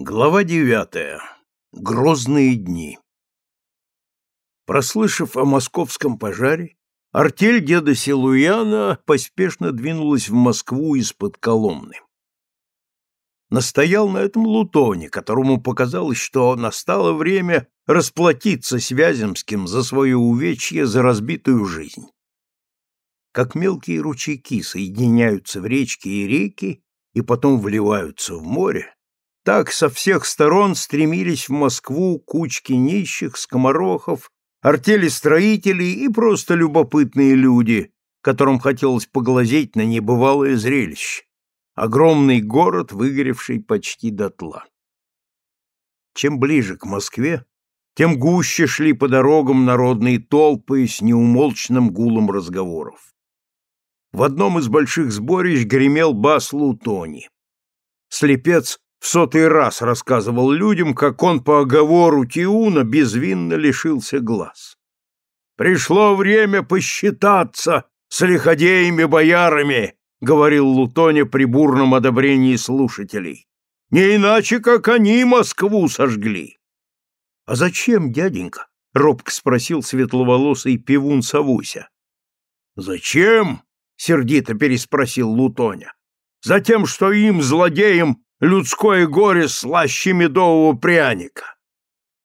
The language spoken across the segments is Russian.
Глава девятая. Грозные дни. Прослышав о московском пожаре, артель деда Силуяна поспешно двинулась в Москву из-под Коломны. Настоял на этом Лутоне, которому показалось, что настало время расплатиться с за свое увечье за разбитую жизнь. Как мелкие ручейки соединяются в речки и реки и потом вливаются в море, так со всех сторон стремились в Москву кучки нищих, скоморохов, артели строителей и просто любопытные люди, которым хотелось поглазеть на небывалое зрелище. Огромный город, выгоревший почти дотла. Чем ближе к Москве, тем гуще шли по дорогам народные толпы с неумолчным гулом разговоров. В одном из больших сборищ гремел бас Лутони. Слепец в сотый раз рассказывал людям, как он по оговору Тиуна безвинно лишился глаз. «Пришло время посчитаться с лиходеями-боярами», — говорил Лутоне при бурном одобрении слушателей. «Не иначе, как они Москву сожгли». «А зачем, дяденька?» — робко спросил светловолосый пивун Савуся. «Зачем?» — сердито переспросил Лутоня. «Затем, что им, злодеям, людское горе слаще медового пряника.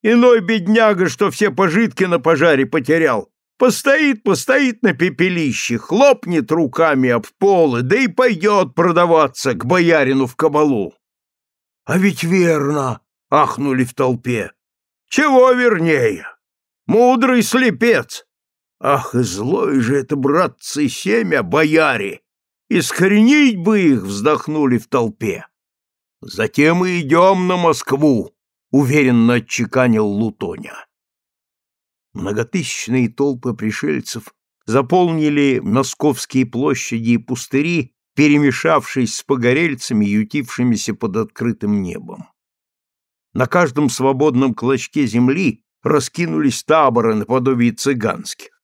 Иной бедняга, что все пожитки на пожаре потерял, постоит, постоит на пепелище, хлопнет руками об полы, да и пойдет продаваться к боярину в кабалу. — А ведь верно! — ахнули в толпе. — Чего вернее? Мудрый слепец! Ах, и злой же это, братцы, семя, бояре! Искоренить бы их, вздохнули в толпе. Затем и идем на Москву, уверенно отчеканил Лутоня. Многотысячные толпы пришельцев заполнили московские площади и пустыри, перемешавшись с погорельцами, ютившимися под открытым небом. На каждом свободном клочке земли раскинулись таборы наподобие цыганских.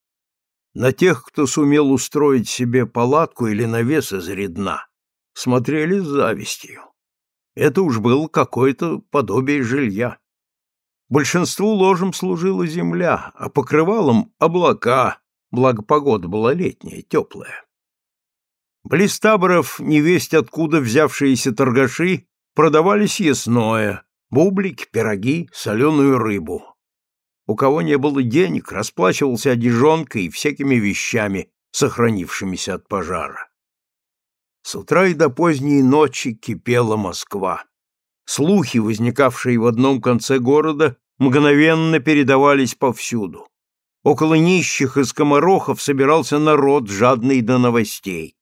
На тех, кто сумел устроить себе палатку или навес из редна, смотрели с завистью. Это уж было какое-то подобие жилья. Большинству ложем служила земля, а покрывалом — облака, благо погода была летняя, теплая. Близ таборов, невесть откуда взявшиеся торгаши, продавали съестное — бублики, пироги, соленую рыбу. У кого не было денег, расплачивался одежонкой и всякими вещами, сохранившимися от пожара. С утра и до поздней ночи кипела Москва. Слухи, возникавшие в одном конце города, мгновенно передавались повсюду. Около нищих и скоморохов собирался народ, жадный до новостей.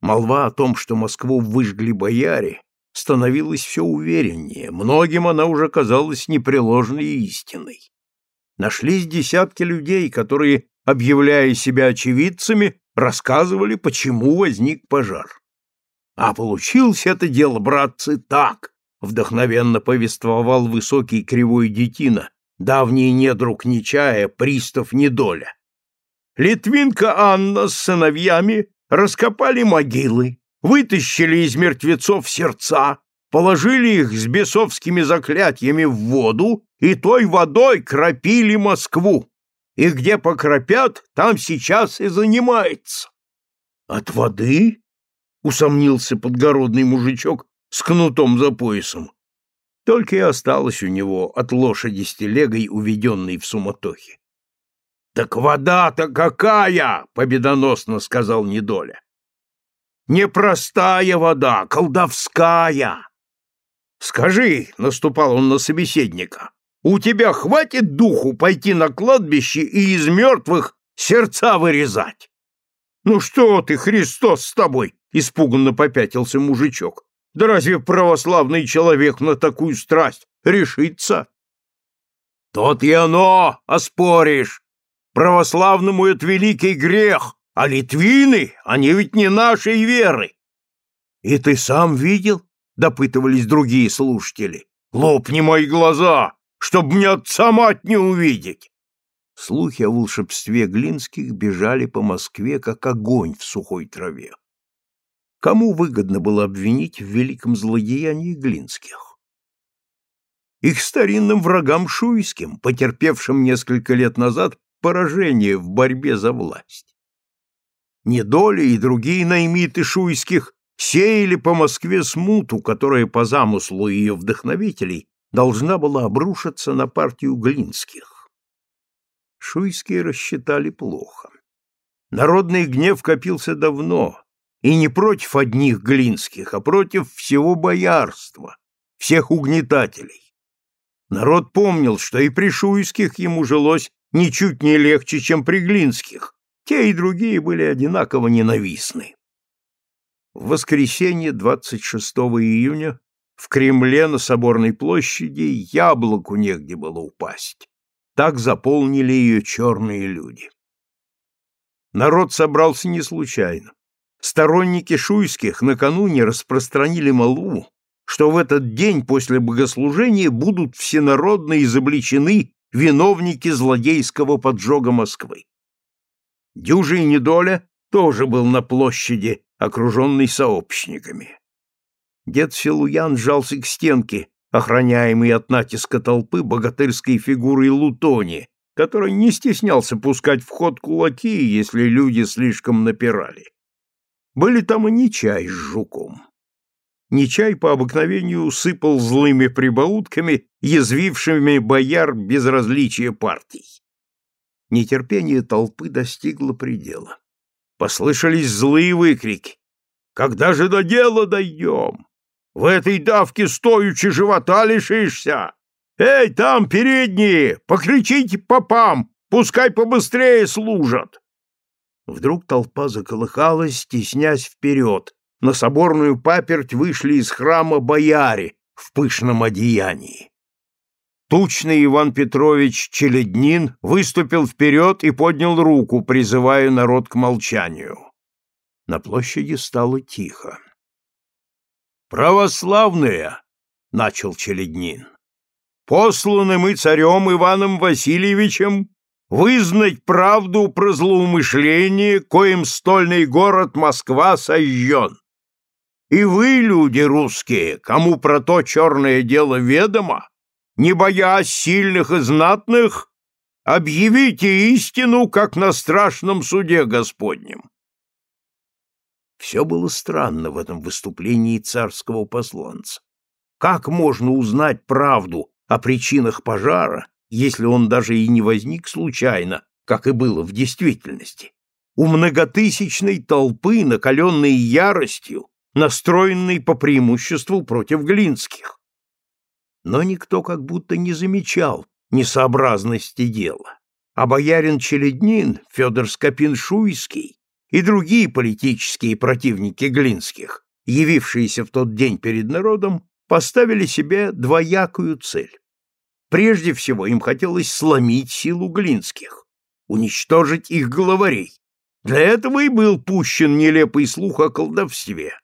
Молва о том, что Москву выжгли бояре, становилась все увереннее, многим она уже казалась непреложной истиной. Нашлись десятки людей, которые, объявляя себя очевидцами, рассказывали, почему возник пожар. А получилось это дело, братцы, так, вдохновенно повествовал высокий кривой детина, давний недруг Нечая, пристав Недоля. Литвинка Анна с сыновьями раскопали могилы, вытащили из мертвецов сердца, положили их с бесовскими заклятиями в воду и той водой кропили Москву и где покропят, там сейчас и занимается. — От воды? — усомнился подгородный мужичок с кнутом за поясом. Только и осталось у него от лошади с телегой, уведенной в суматохе. — Так вода-то какая! — победоносно сказал Недоля. — Непростая вода, колдовская! — Скажи, — наступал он на собеседника, у тебя хватит духу пойти на кладбище и из мертвых сердца вырезать? Ну что ты, Христос с тобой? Испуганно попятился мужичок. Да разве православный человек на такую страсть решится? Тот и оно, оспоришь. Православному это великий грех, а литвины, они ведь не нашей веры. И ты сам видел? Допытывались другие слушатели. Лопни мои глаза, чтоб мне отца мать не увидеть. Слухи о волшебстве Глинских бежали по Москве, как огонь в сухой траве. Кому выгодно было обвинить в великом злодеянии Глинских? их старинным врагам шуйским, потерпевшим несколько лет назад поражение в борьбе за власть. Недоли и другие наймиты шуйских сеяли по Москве смуту, которая по замыслу ее вдохновителей должна была обрушиться на партию Глинских. Шуйские рассчитали плохо. Народный гнев копился давно, и не против одних Глинских, а против всего боярства, всех угнетателей. Народ помнил, что и при Шуйских ему жилось ничуть не легче, чем при Глинских, те и другие были одинаково ненавистны. В воскресенье 26 июня в Кремле на Соборной площади яблоку негде было упасть. Так заполнили ее черные люди. Народ собрался не случайно. Сторонники шуйских накануне распространили молву, что в этот день после богослужения будут всенародно изобличены виновники злодейского поджога Москвы. Дюжий Недоля тоже был на площади, окруженный сообщниками. Дед Силуян сжался к стенке, охраняемый от натиска толпы богатырской фигурой Лутони, который не стеснялся пускать в ход кулаки, если люди слишком напирали. Были там и Нечай с жуком. Нечай по обыкновению сыпал злыми прибаутками, язвившими бояр безразличия партий. Нетерпение толпы достигло предела. Послышались злые выкрики. «Когда же до дела дойдем? В этой давке стоючи живота лишишься! Эй, там передние! Покричите попам! Пускай побыстрее служат!» Вдруг толпа заколыхалась, стеснясь вперед. На соборную паперть вышли из храма бояре в пышном одеянии. Тучный Иван Петрович Челеднин выступил вперед и поднял руку, призывая народ к молчанию. На площади стало тихо. «Православные!» — начал Челеднин. «Посланы мы царем Иваном Васильевичем вызнать правду про злоумышление, коим стольный город Москва сожжен. И вы, люди русские, кому про то черное дело ведомо, не боясь сильных и знатных, объявите истину, как на страшном суде Господнем. Все было странно в этом выступлении царского посланца. Как можно узнать правду о причинах пожара, если он даже и не возник случайно, как и было в действительности? У многотысячной толпы, накаленной яростью, настроенной по преимуществу против Глинских но никто как будто не замечал несообразности дела. А боярин Челеднин, Федор Скопин-Шуйский и другие политические противники Глинских, явившиеся в тот день перед народом, поставили себе двоякую цель. Прежде всего им хотелось сломить силу Глинских, уничтожить их главарей. Для этого и был пущен нелепый слух о колдовстве.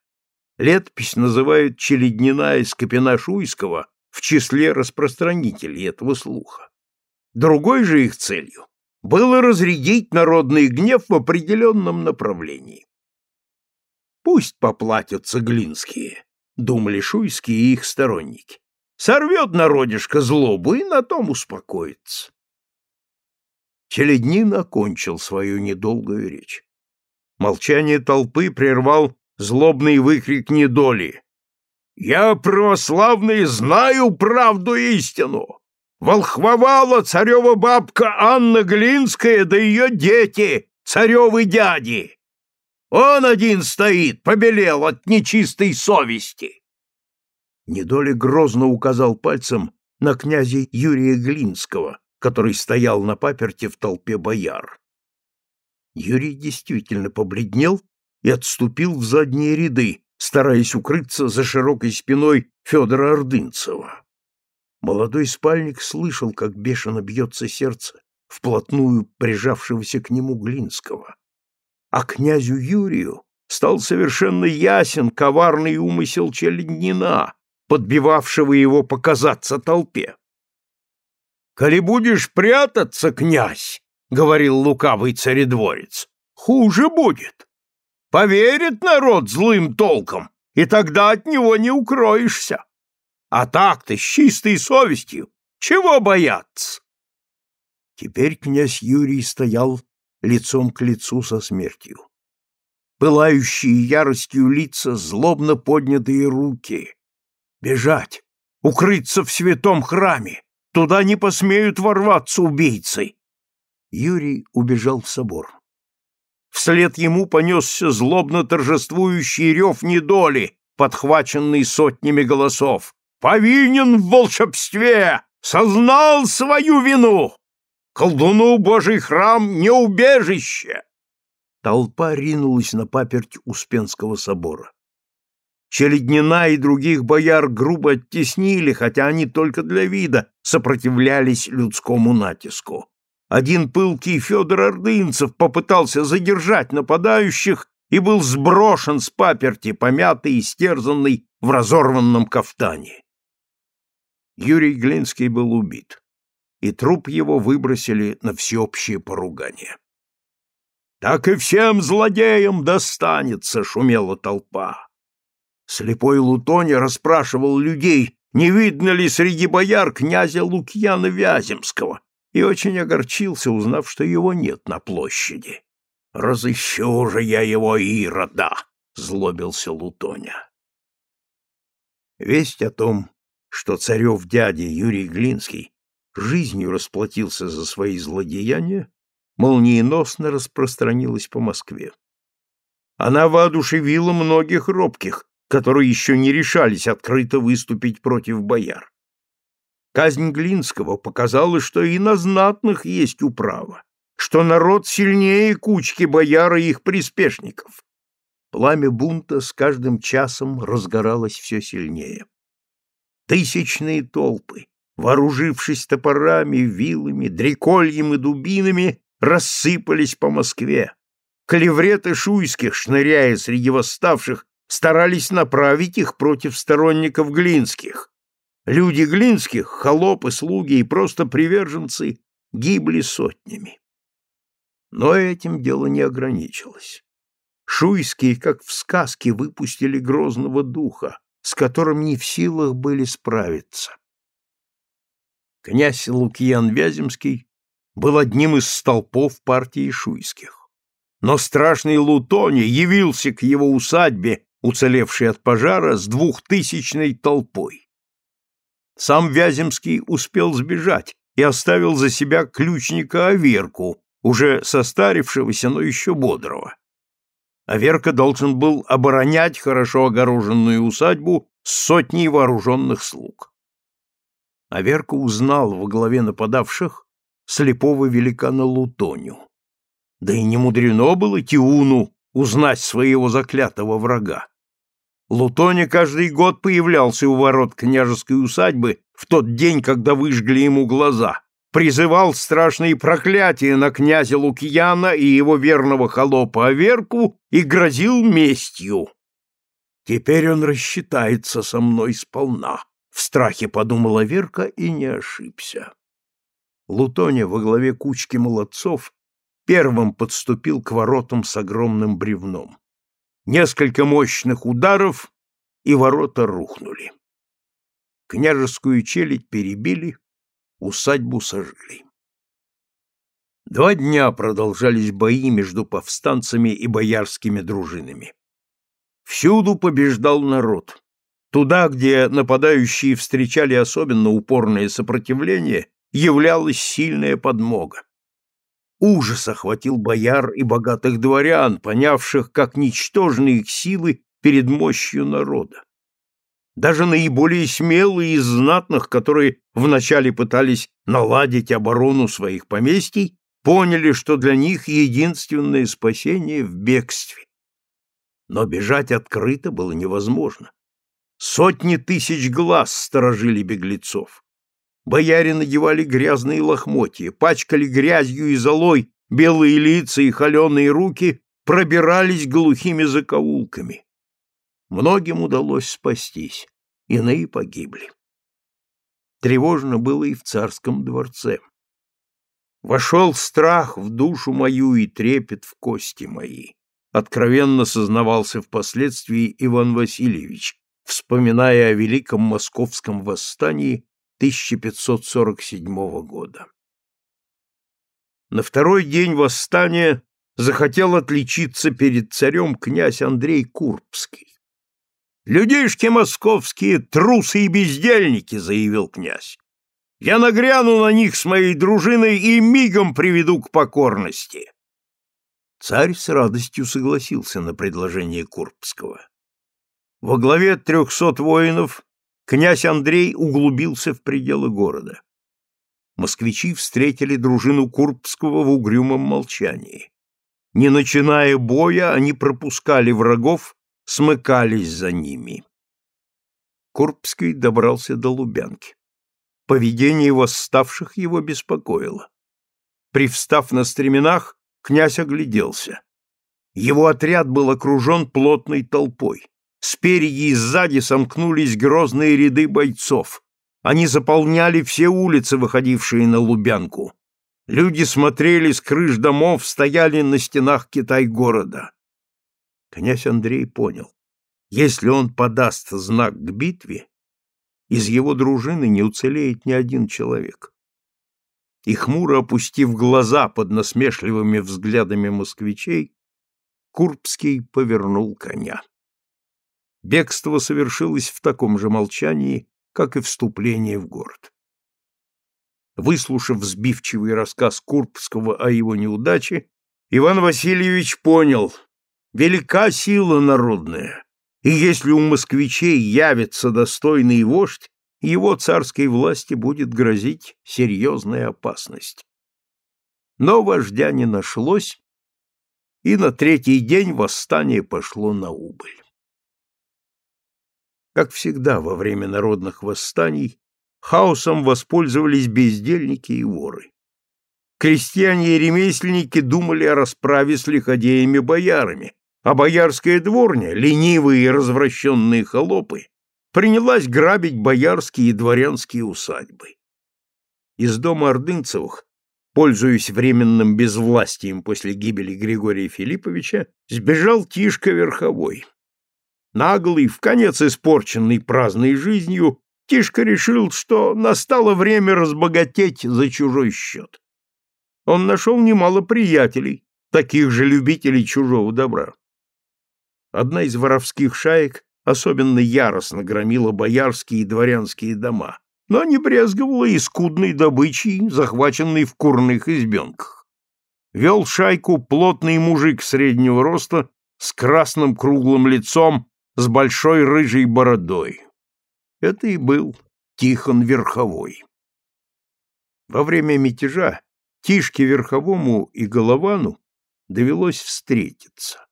Летопись называют Челеднина из Скопина-Шуйского в числе распространителей этого слуха. Другой же их целью было разрядить народный гнев в определенном направлении. Пусть поплатятся глинские, думали шуйские и их сторонники. Сорвет народишко злобу и на том успокоится. Челеднин окончил свою недолгую речь. Молчание толпы прервал злобный выкрик недоли. Я, православный, знаю правду истину. Волхвовала царева бабка Анна Глинская да ее дети, царевы дяди. Он один стоит, побелел от нечистой совести. Недоли грозно указал пальцем на князя Юрия Глинского, который стоял на паперте в толпе бояр. Юрий действительно побледнел и отступил в задние ряды, стараясь укрыться за широкой спиной Федора Ордынцева. Молодой спальник слышал, как бешено бьется сердце вплотную прижавшегося к нему Глинского. А князю Юрию стал совершенно ясен коварный умысел Челеднина, подбивавшего его показаться толпе. «Коли будешь прятаться, князь, — говорил лукавый царедворец, — хуже будет. Поверит народ злым толком, и тогда от него не укроешься. А так-то, с чистой совестью, чего бояться? Теперь князь Юрий стоял лицом к лицу со смертью. Пылающие яростью лица, злобно поднятые руки. Бежать, укрыться в святом храме. Туда не посмеют ворваться убийцы. Юрий убежал в собор. Вслед ему понесся злобно торжествующий рев недоли, подхваченный сотнями голосов. «Повинен в волшебстве! Сознал свою вину! Колдуну Божий храм не убежище!» Толпа ринулась на паперть Успенского собора. Челеднина и других бояр грубо оттеснили, хотя они только для вида сопротивлялись людскому натиску. Один пылкий Федор Ордынцев попытался задержать нападающих и был сброшен с паперти, помятый и стерзанный в разорванном кафтане. Юрий Глинский был убит, и труп его выбросили на всеобщее поругание. «Так и всем злодеям достанется!» — шумела толпа. Слепой Лутоня расспрашивал людей, не видно ли среди бояр князя Лукьяна Вяземского, и очень огорчился, узнав, что его нет на площади. «Разыщу же я его, Ирода!» — злобился Лутоня. Весть о том, что царев дядя Юрий Глинский жизнью расплатился за свои злодеяния, молниеносно распространилась по Москве. Она воодушевила многих робких, которые еще не решались открыто выступить против бояр. Казнь Глинского показала, что и на знатных есть управа, что народ сильнее кучки бояр и их приспешников. Пламя бунта с каждым часом разгоралось все сильнее. Тысячные толпы, вооружившись топорами, вилами, дрекольем и дубинами, рассыпались по Москве. Клевреты шуйских, шныряя среди восставших, старались направить их против сторонников Глинских. Люди Глинских, холопы, слуги и просто приверженцы гибли сотнями. Но этим дело не ограничилось. Шуйские, как в сказке, выпустили грозного духа, с которым не в силах были справиться. Князь Лукьян Вяземский был одним из столпов партии Шуйских. Но страшный Лутони явился к его усадьбе уцелевший от пожара, с двухтысячной толпой. Сам Вяземский успел сбежать и оставил за себя ключника Аверку, уже состарившегося, но еще бодрого. Аверка должен был оборонять хорошо огороженную усадьбу с сотней вооруженных слуг. Аверка узнал во главе нападавших слепого великана Лутоню. Да и не мудрено было Тиуну узнать своего заклятого врага. Лутоня каждый год появлялся у ворот княжеской усадьбы в тот день, когда выжгли ему глаза, призывал страшные проклятия на князя Лукьяна и его верного холопа Аверку и грозил местью. «Теперь он рассчитается со мной сполна», — в страхе подумала Верка и не ошибся. Лутоня во главе кучки молодцов первым подступил к воротам с огромным бревном. Несколько мощных ударов, и ворота рухнули. Княжескую челядь перебили, усадьбу сожгли. Два дня продолжались бои между повстанцами и боярскими дружинами. Всюду побеждал народ. Туда, где нападающие встречали особенно упорное сопротивление, являлась сильная подмога. Ужас охватил бояр и богатых дворян, понявших, как ничтожны их силы перед мощью народа. Даже наиболее смелые из знатных, которые вначале пытались наладить оборону своих поместий, поняли, что для них единственное спасение в бегстве. Но бежать открыто было невозможно. Сотни тысяч глаз сторожили беглецов. Бояре надевали грязные лохмотья, пачкали грязью и золой белые лица и холеные руки, пробирались глухими закоулками. Многим удалось спастись, иные погибли. Тревожно было и в царском дворце. Вошел страх в душу мою и трепет в кости мои, откровенно сознавался впоследствии Иван Васильевич, вспоминая о Великом Московском восстании 1547 года. На второй день восстания захотел отличиться перед царем князь Андрей Курбский. «Людишки московские трусы и бездельники», — заявил князь. «Я нагряну на них с моей дружиной и мигом приведу к покорности». Царь с радостью согласился на предложение Курбского. Во главе трехсот воинов князь Андрей углубился в пределы города. Москвичи встретили дружину Курбского в угрюмом молчании. Не начиная боя, они пропускали врагов, смыкались за ними. Курбский добрался до Лубянки. Поведение восставших его беспокоило. Привстав на стременах, князь огляделся. Его отряд был окружен плотной толпой. Спереди и сзади сомкнулись грозные ряды бойцов. Они заполняли все улицы, выходившие на Лубянку. Люди смотрели с крыш домов, стояли на стенах Китай-города. Князь Андрей понял, если он подаст знак к битве, из его дружины не уцелеет ни один человек. И хмуро опустив глаза под насмешливыми взглядами москвичей, Курбский повернул коня. Бегство совершилось в таком же молчании, как и вступление в город. Выслушав взбивчивый рассказ Курбского о его неудаче, Иван Васильевич понял, велика сила народная, и если у москвичей явится достойный вождь, его царской власти будет грозить серьезная опасность. Но вождя не нашлось, и на третий день восстание пошло на убыль. Как всегда во время народных восстаний, хаосом воспользовались бездельники и воры. Крестьяне и ремесленники думали о расправе с лиходеями-боярами, а боярская дворня, ленивые и развращенные холопы, принялась грабить боярские и дворянские усадьбы. Из дома Ордынцевых, пользуясь временным безвластием после гибели Григория Филипповича, сбежал Тишка Верховой. Наглый, в конец испорченный праздной жизнью, Тишка решил, что настало время разбогатеть за чужой счет. Он нашел немало приятелей, таких же любителей чужого добра. Одна из воровских шаек особенно яростно громила боярские и дворянские дома, но не брезговала и скудной добычей, захваченной в курных избенках. Вел шайку плотный мужик среднего роста с красным круглым лицом с большой рыжей бородой. Это и был Тихон Верховой. Во время мятежа Тишке Верховому и Головану довелось встретиться.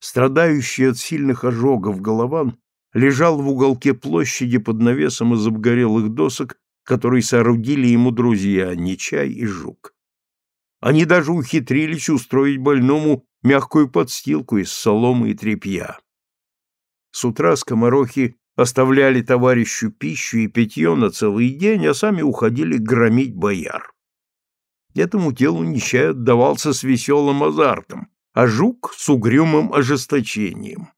Страдающий от сильных ожогов Голован лежал в уголке площади под навесом из обгорелых досок, которые соорудили ему друзья Нечай и Жук. Они даже ухитрились устроить больному мягкую подстилку из соломы и тряпья. С утра скоморохи оставляли товарищу пищу и питье на целый день, а сами уходили громить бояр. Этому телу нищай отдавался с веселым азартом, а жук — с угрюмым ожесточением.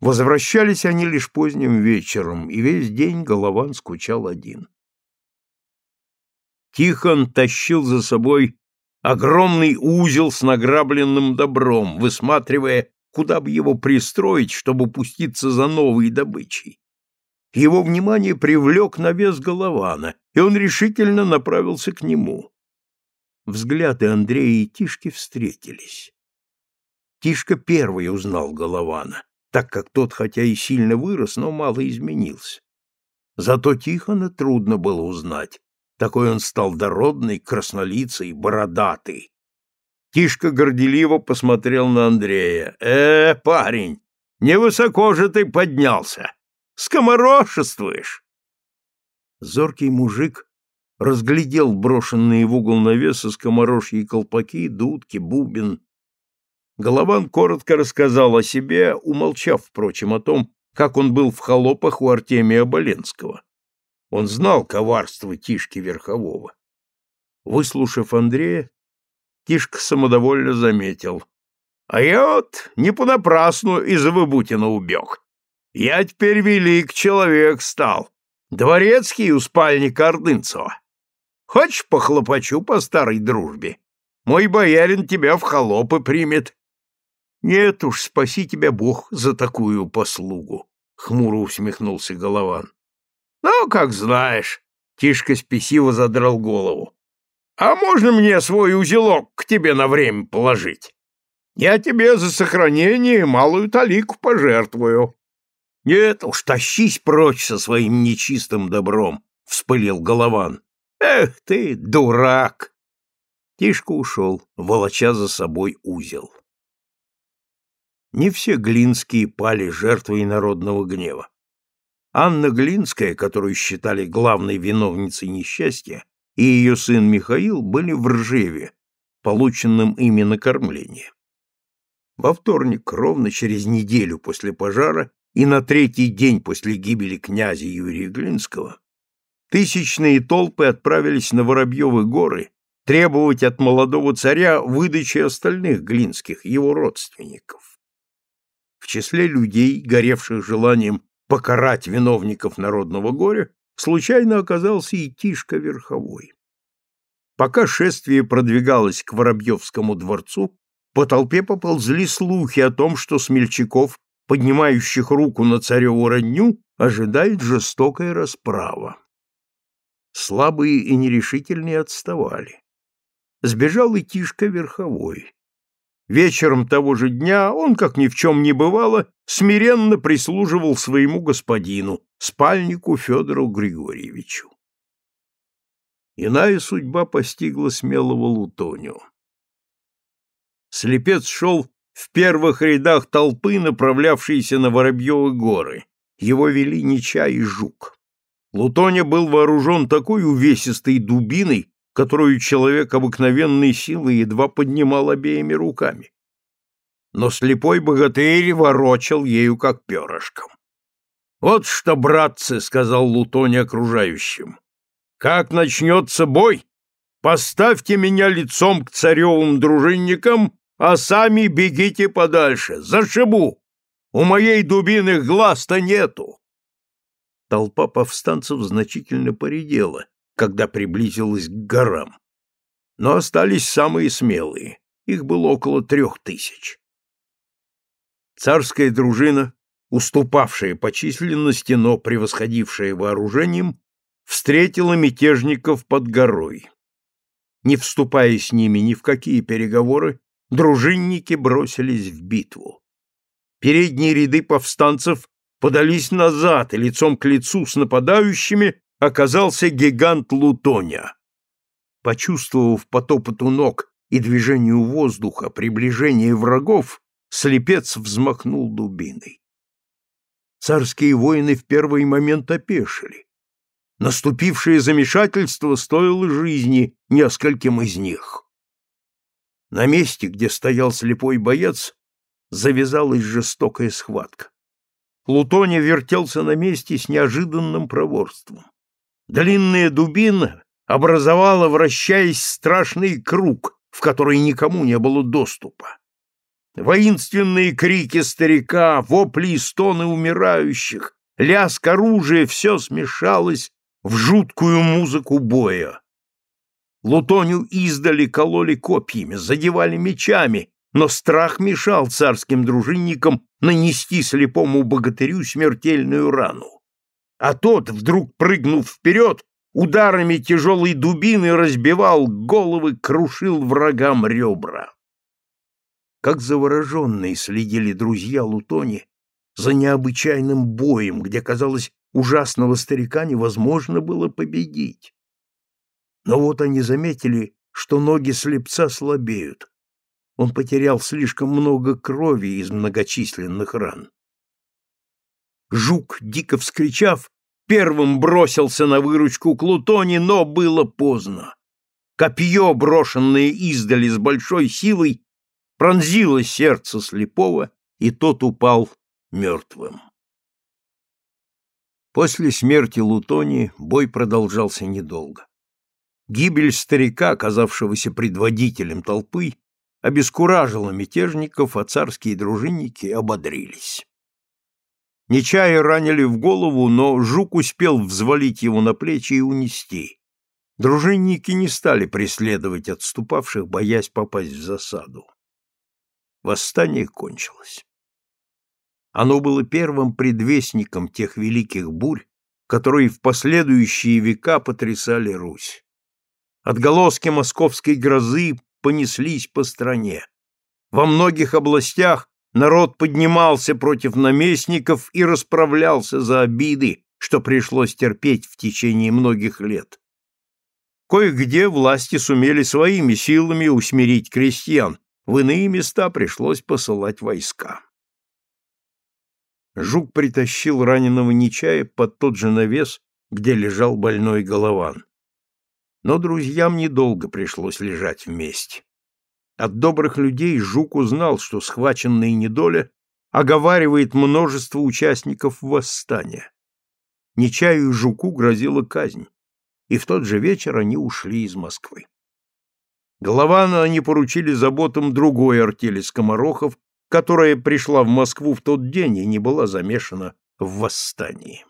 Возвращались они лишь поздним вечером, и весь день Голован скучал один. Тихон тащил за собой огромный узел с награбленным добром, высматривая куда бы его пристроить, чтобы пуститься за новой добычей. Его внимание привлек навес Голована, и он решительно направился к нему. Взгляды Андрея и Тишки встретились. Тишка первый узнал Голована, так как тот, хотя и сильно вырос, но мало изменился. Зато Тихона трудно было узнать. Такой он стал дородный, краснолицый, бородатый. Тишка горделиво посмотрел на Андрея. «Э, парень, невысоко же ты поднялся. Скоморошествуешь!» Зоркий мужик разглядел брошенные в угол навеса скоморожьи колпаки, дудки, бубен. Голован коротко рассказал о себе, умолчав, впрочем, о том, как он был в холопах у Артемия Боленского. Он знал коварство Тишки Верхового. Выслушав Андрея, Тишка самодовольно заметил. — А я вот не понапрасну из Выбутина убег. Я теперь велик человек стал. Дворецкий у спальника Ордынцева. Хочешь, похлопочу по старой дружбе? Мой боярин тебя в холопы примет. Нет уж, спаси тебя Бог за такую послугу, — хмуро усмехнулся Голован. Ну, как знаешь, — Тишка спесиво задрал голову. А можно мне свой узелок к тебе на время положить? Я тебе за сохранение малую талику пожертвую. — Нет уж, тащись прочь со своим нечистым добром, — вспылил Голован. — Эх ты, дурак! Тишка ушел, волоча за собой узел. Не все Глинские пали жертвой народного гнева. Анна Глинская, которую считали главной виновницей несчастья, и ее сын Михаил были в Ржеве, полученном ими на кормление. Во вторник, ровно через неделю после пожара, и на третий день после гибели князя Юрия Глинского тысячные толпы отправились на Воробьевы горы требовать от молодого царя выдачи остальных глинских, его родственников. В числе людей, горевших желанием покарать виновников народного горя, случайно оказался и Тишка Верховой. Пока шествие продвигалось к Воробьевскому дворцу, по толпе поползли слухи о том, что смельчаков поднимающих руку на цареву родню, ожидает жестокая расправа. Слабые и нерешительные отставали. Сбежал и Тишка Верховой. Вечером того же дня он, как ни в чем не бывало, смиренно прислуживал своему господину, спальнику Федору Григорьевичу. Иная судьба постигла смелого Лутонию. Слепец шел в первых рядах толпы, направлявшейся на Воробьевы горы. Его вели Неча и Жук. Лутоня был вооружен такой увесистой дубиной, которую человек обыкновенной силы едва поднимал обеими руками. Но слепой богатырь ворочал ею, как перышком. «Вот что, братцы!» — сказал Лутоня окружающим. «Как начнется бой, поставьте меня лицом к царевым дружинникам а сами бегите подальше, зашибу! У моей дубины глаз-то нету!» Толпа повстанцев значительно поредела, когда приблизилась к горам. Но остались самые смелые, их было около трех тысяч. Царская дружина, уступавшая по численности, но превосходившая вооружением, встретила мятежников под горой. Не вступая с ними ни в какие переговоры, дружинники бросились в битву. Передние ряды повстанцев подались назад, и лицом к лицу с нападающими оказался гигант Лутоня. Почувствовав по топоту ног и движению воздуха приближение врагов, слепец взмахнул дубиной. Царские воины в первый момент опешили. Наступившее замешательство стоило жизни нескольким из них. На месте, где стоял слепой боец, завязалась жестокая схватка. Плутоня вертелся на месте с неожиданным проворством. Длинная дубина образовала, вращаясь, страшный круг, в который никому не было доступа. Воинственные крики старика, вопли и стоны умирающих, лязг оружия — все смешалось в жуткую музыку боя. Лутоню издали кололи копьями, задевали мечами, но страх мешал царским дружинникам нанести слепому богатырю смертельную рану. А тот, вдруг прыгнув вперед, ударами тяжелой дубины разбивал головы, крушил врагам ребра. Как завороженные следили друзья Лутони за необычайным боем, где, казалось, ужасного старика невозможно было победить. Но вот они заметили, что ноги слепца слабеют. Он потерял слишком много крови из многочисленных ран. Жук, дико вскричав, первым бросился на выручку к Лутоне, но было поздно. Копье, брошенное издали с большой силой, пронзило сердце слепого, и тот упал мертвым. После смерти Лутони бой продолжался недолго. Гибель старика, оказавшегося предводителем толпы, обескуражила мятежников, а царские дружинники ободрились. Нечая ранили в голову, но жук успел взвалить его на плечи и унести. Дружинники не стали преследовать отступавших, боясь попасть в засаду. Восстание кончилось. Оно было первым предвестником тех великих бурь, которые в последующие века потрясали Русь. Отголоски московской грозы понеслись по стране. Во многих областях народ поднимался против наместников и расправлялся за обиды, что пришлось терпеть в течение многих лет. Кое-где власти сумели своими силами усмирить крестьян, в иные места пришлось посылать войска. Жук притащил раненого Нечая под тот же навес, где лежал больной голован. Но друзьям недолго пришлось лежать вместе. От добрых людей Жук узнал, что схваченный недоля оговаривает множество участников восстания. Нечаю Жуку грозила казнь, и в тот же вечер они ушли из Москвы. Голована они поручили заботам другой артели скоморохов, которая пришла в Москву в тот день и не была замешана в восстании.